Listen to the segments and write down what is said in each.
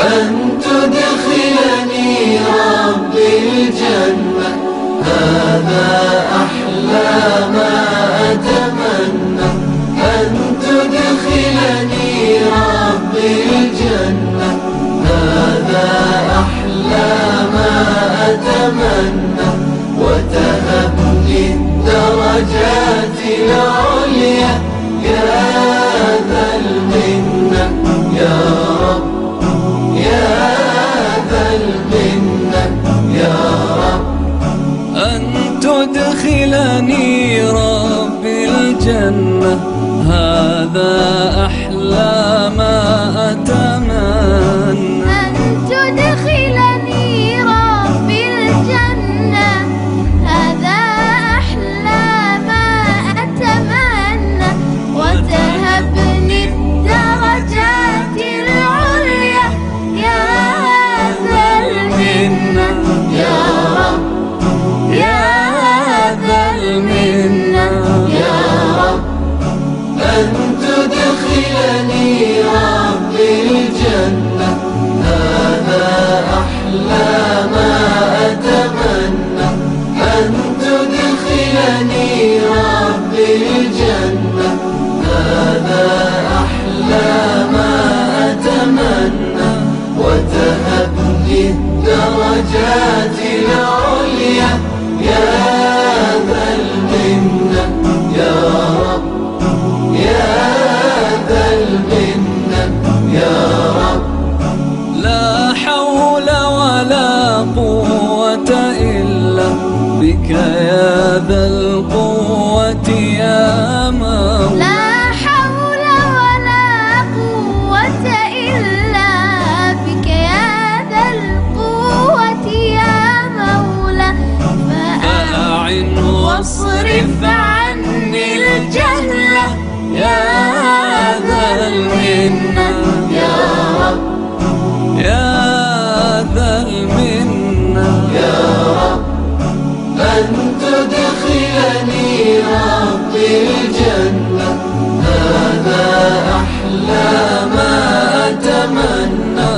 أن تدخلني ربي الجنة. هذا أحلى ما أتمنى. أن تدخلني ربي الجنة. هذا أحلى ما أتمنى. وتهبني الدرجات العليا. الجنة هذا أحلى ما أتمنى. الدرجات العليا يا ذا المنة يا رب. يا ذا المنة يا رب. لا حول ولا قوة إلا بك يا ذا يا رب أن تدخلني ربي الجنة. هذا أحلى ما أتمنى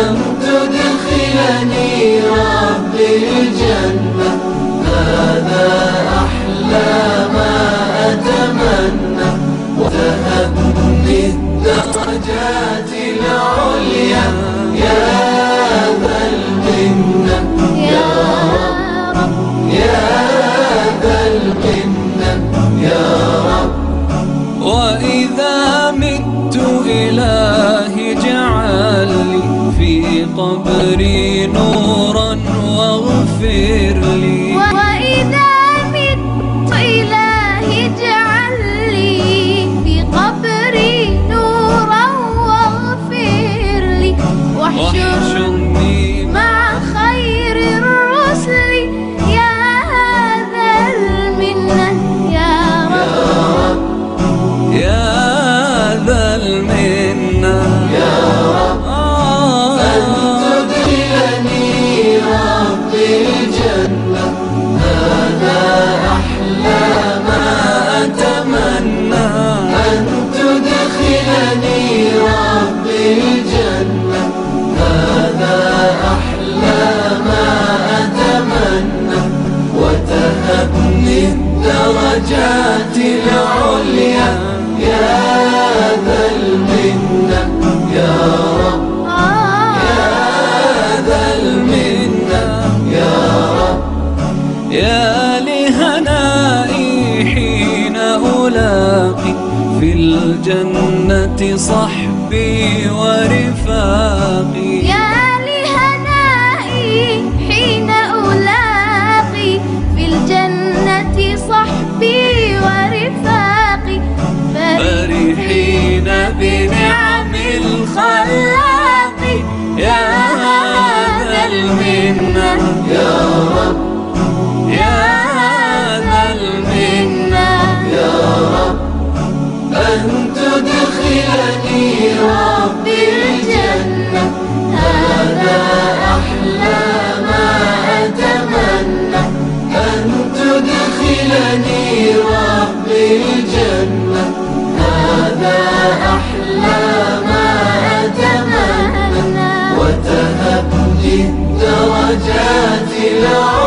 أن تدخلني ربي الجنة. هذا أحلى ما أتمنى. وتهبني الدرجات العليا يا ذا المنة. Hari الجنة صحبي ورفاقي. يا لهنائي حين ألاقي في الجنة صحبي ورفاقي. فرحين بنعم الخلاق. يا ذا المنة. يا رب. أحلى ما أتمنى. وتهب للدرجات العظيمة